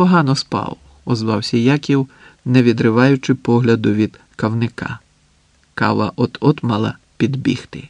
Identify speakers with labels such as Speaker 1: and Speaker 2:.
Speaker 1: погано спав, озвався Яків, не відриваючи погляду від кавника. Кава от-от мала підбігти.